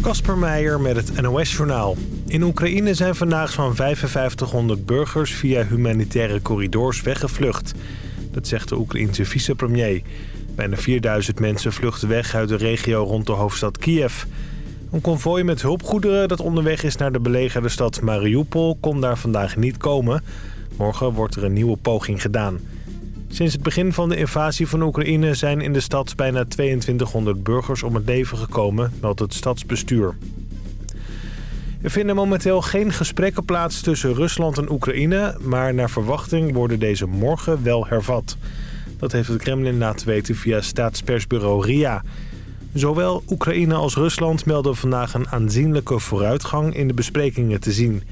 Kasper Meijer met het NOS-journaal. In Oekraïne zijn vandaag zo'n 5500 burgers via humanitaire corridors weggevlucht. Dat zegt de Oekraïense vicepremier. Bijna 4000 mensen vluchten weg uit de regio rond de hoofdstad Kiev. Een konvooi met hulpgoederen dat onderweg is naar de belegerde stad Mariupol... kon daar vandaag niet komen. Morgen wordt er een nieuwe poging gedaan. Sinds het begin van de invasie van Oekraïne zijn in de stad bijna 2200 burgers om het leven gekomen, meldt het stadsbestuur. Er vinden momenteel geen gesprekken plaats tussen Rusland en Oekraïne... maar naar verwachting worden deze morgen wel hervat. Dat heeft het Kremlin laten weten via staatspersbureau RIA. Zowel Oekraïne als Rusland melden vandaag een aanzienlijke vooruitgang in de besprekingen te zien...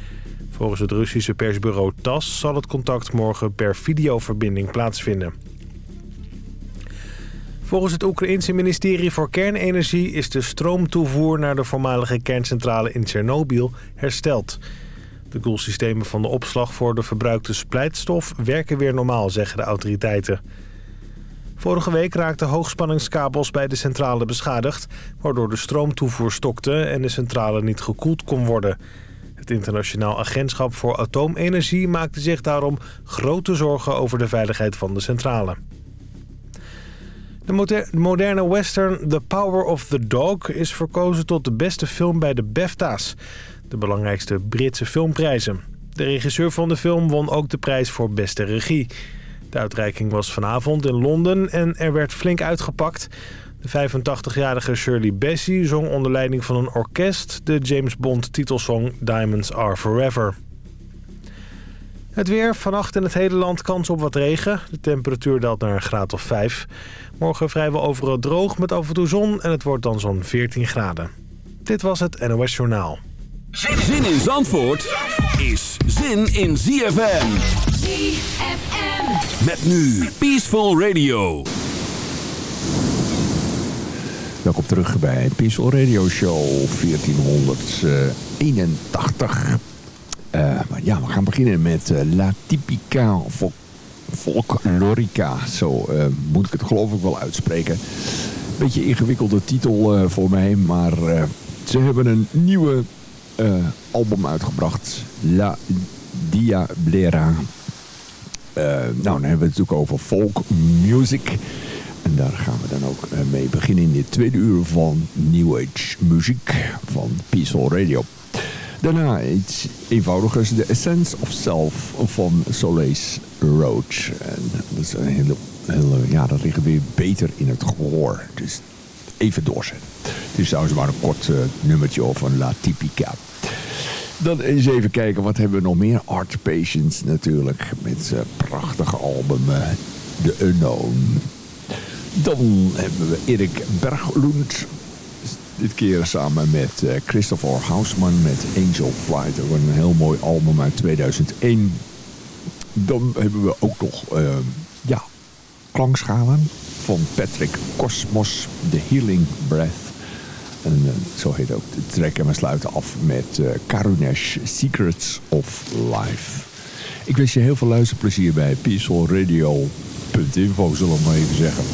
Volgens het Russische persbureau TAS zal het contact morgen per videoverbinding plaatsvinden. Volgens het Oekraïense ministerie voor Kernenergie is de stroomtoevoer naar de voormalige kerncentrale in Tsjernobyl hersteld. De koelsystemen van de opslag voor de verbruikte splijtstof werken weer normaal, zeggen de autoriteiten. Vorige week raakten hoogspanningskabels bij de centrale beschadigd... waardoor de stroomtoevoer stokte en de centrale niet gekoeld kon worden... Het Internationaal Agentschap voor Atoomenergie maakte zich daarom grote zorgen over de veiligheid van de centrale. De moderne western The Power of the Dog is verkozen tot de beste film bij de BAFTA's, de belangrijkste Britse filmprijzen. De regisseur van de film won ook de prijs voor beste regie. De uitreiking was vanavond in Londen en er werd flink uitgepakt. De 85-jarige Shirley Bassey zong onder leiding van een orkest... de James Bond titelsong Diamonds Are Forever. Het weer, vannacht in het hele land kans op wat regen. De temperatuur daalt naar een graad of 5. Morgen vrijwel overal droog met af en toe zon en het wordt dan zo'n 14 graden. Dit was het NOS Journaal. Zin in Zandvoort is zin in ZFM. ZFM. Met nu Peaceful Radio. Welkom terug bij Peaceful Radio Show 1481. Uh, ja, we gaan beginnen met uh, La Typica Folklorica. Zo uh, moet ik het geloof ik wel uitspreken. Beetje ingewikkelde titel voor mij, maar ze hebben een nieuwe album uitgebracht. La Diablera. nou, dan hebben we het natuurlijk over folk music. En daar gaan we dan ook eh, mee beginnen in dit tweede uur van New Age muziek van Peaceful Radio. Daarna iets eenvoudigers, The Essence of Self van Soleil's Roach. En dat is een ja, dat ligt weer beter in het gehoor. Dus even doorzetten. Het is trouwens maar een kort uh, nummertje van La Typica. Dan eens even kijken, wat hebben we nog meer? Art Patience natuurlijk, met uh, prachtige album The Unknown. Dan hebben we Erik Berglund. Dit keer samen met uh, Christopher Hausman met Angel Flight. Een heel mooi album uit 2001. Dan hebben we ook nog uh, ja, klankschalen van Patrick Cosmos. The Healing Breath. En uh, zo heet ook de. En we sluiten af met Karunesh Secrets of Life. Ik wens je heel veel luisterplezier bij peacefulradio.info, zullen we maar even zeggen.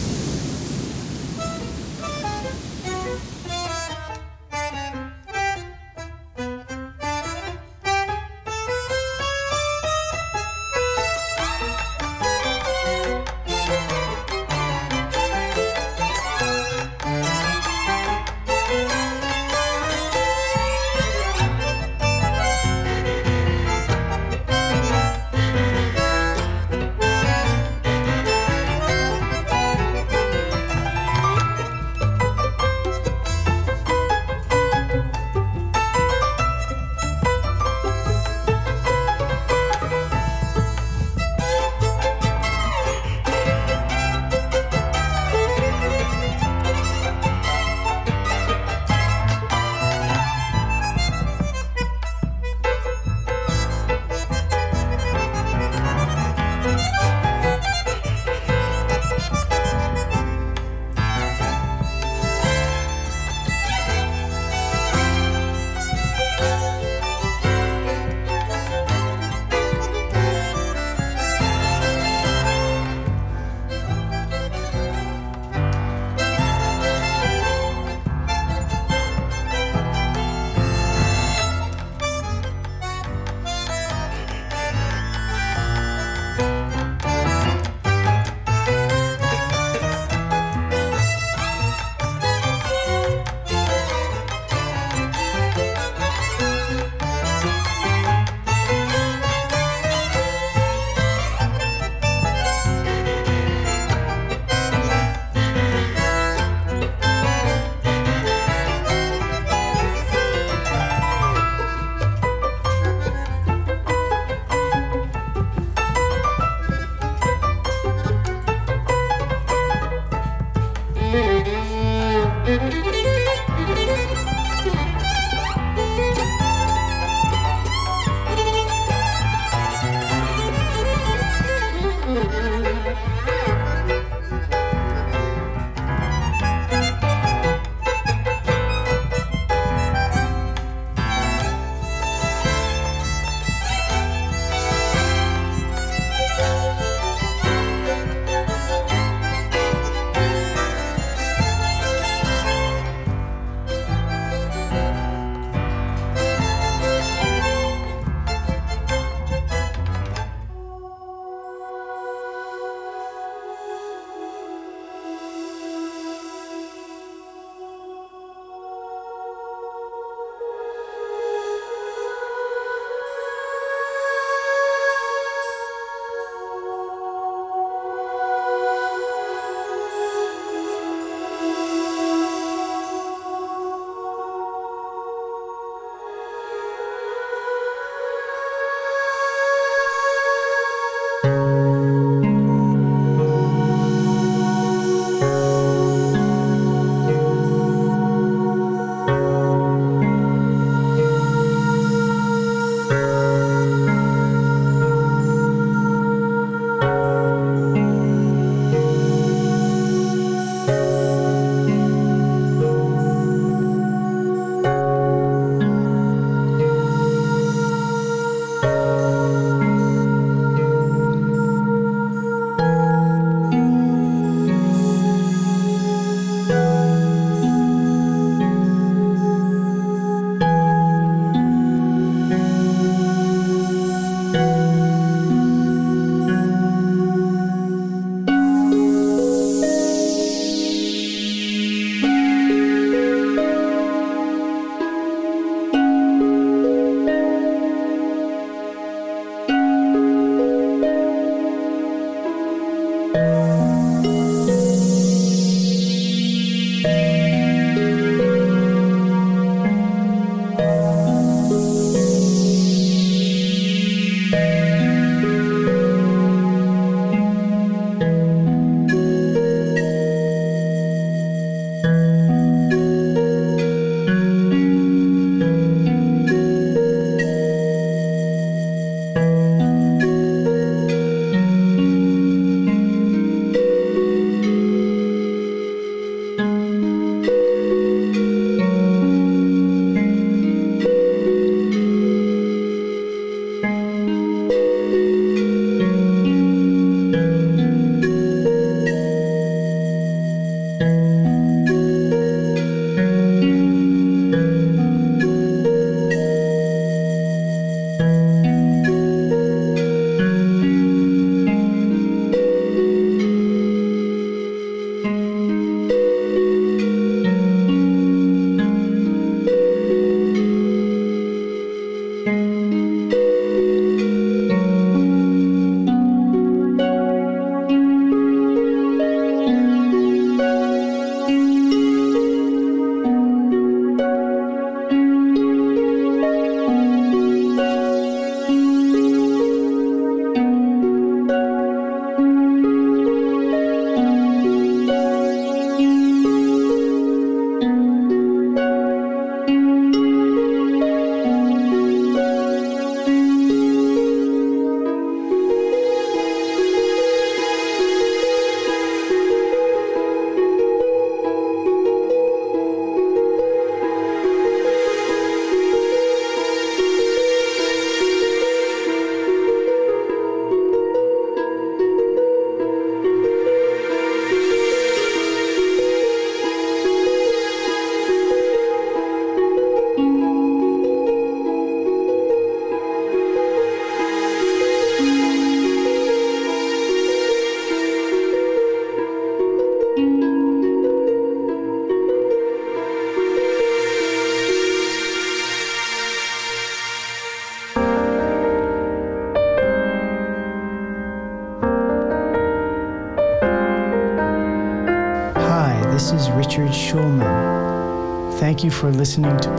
listening to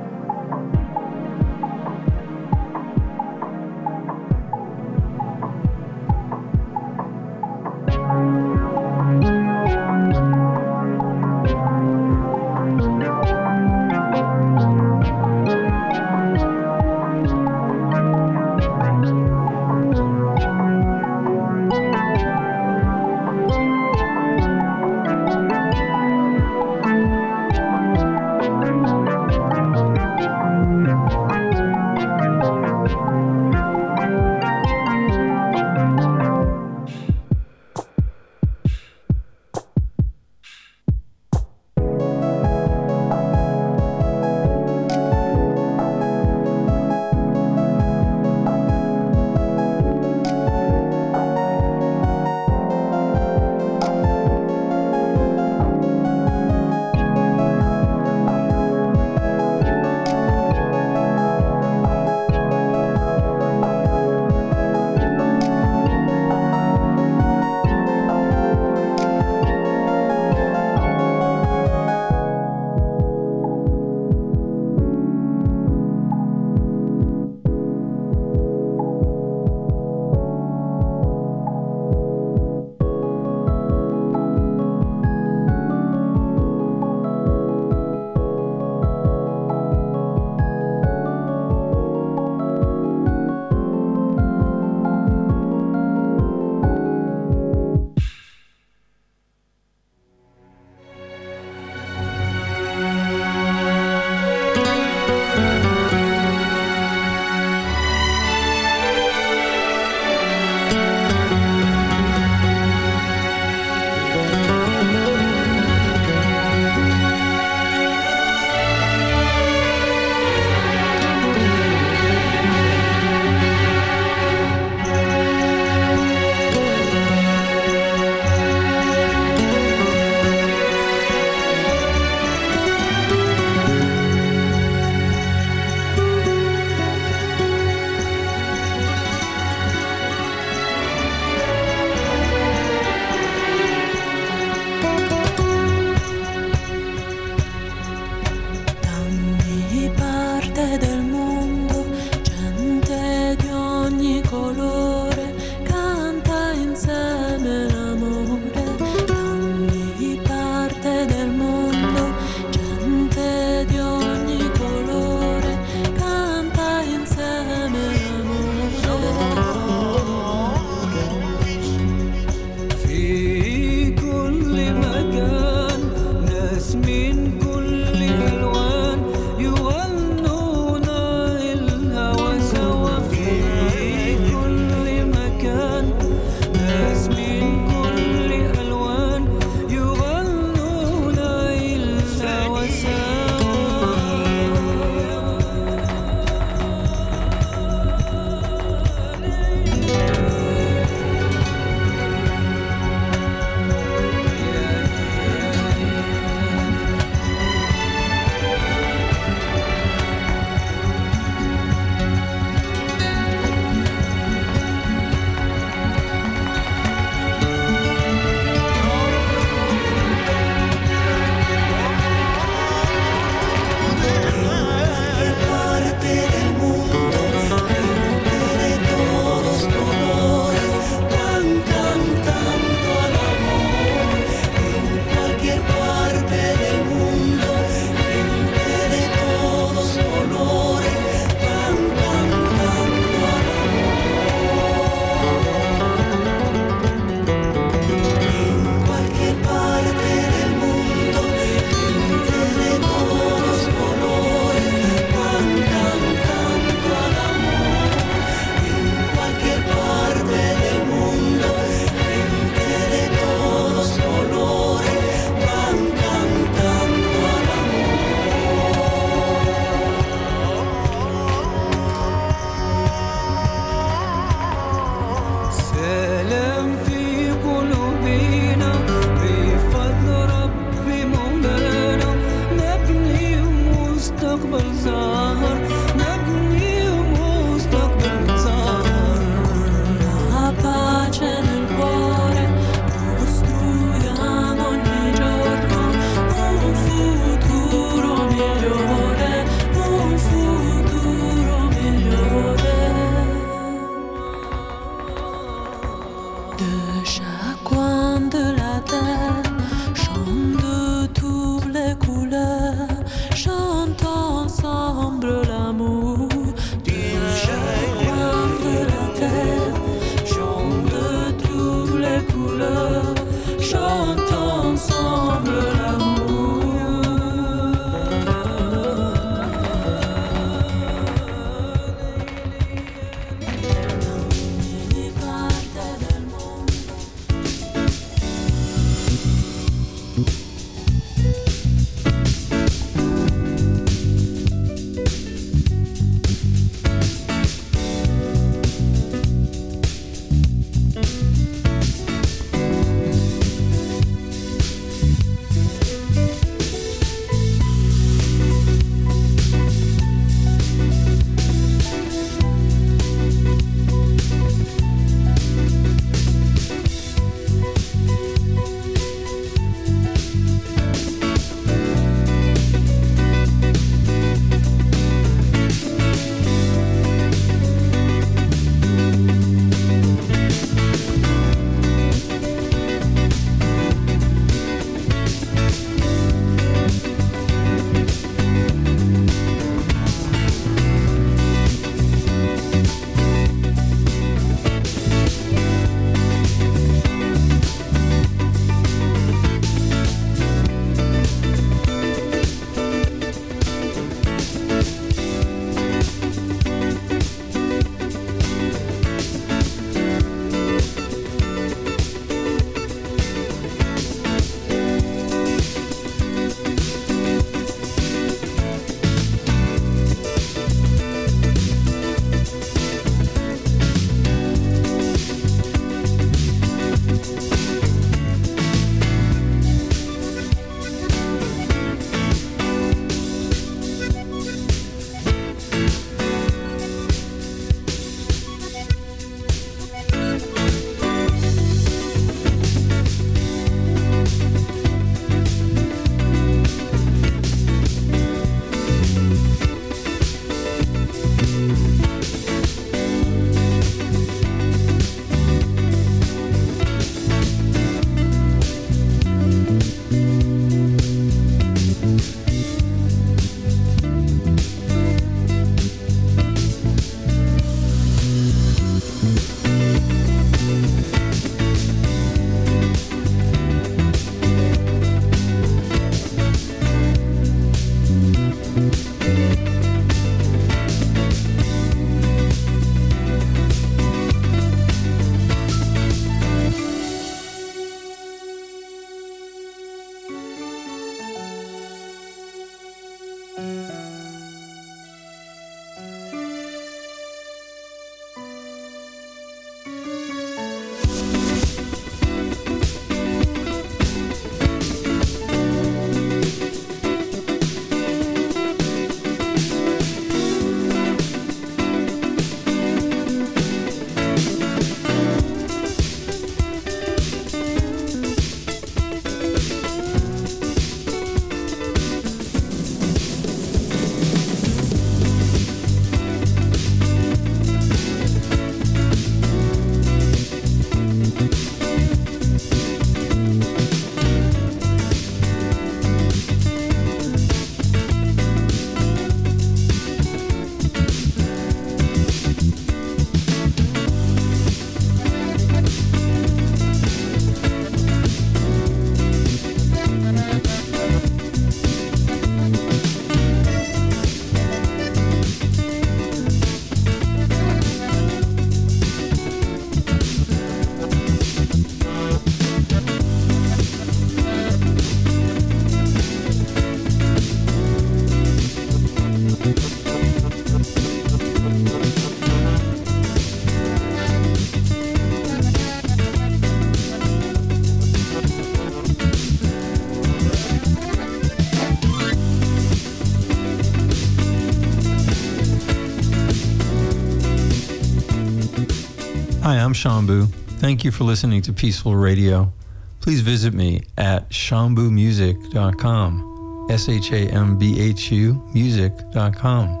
I'm Shambu. Thank you for listening to Peaceful Radio. Please visit me at shambumusic.com. S H A M B H U music.com.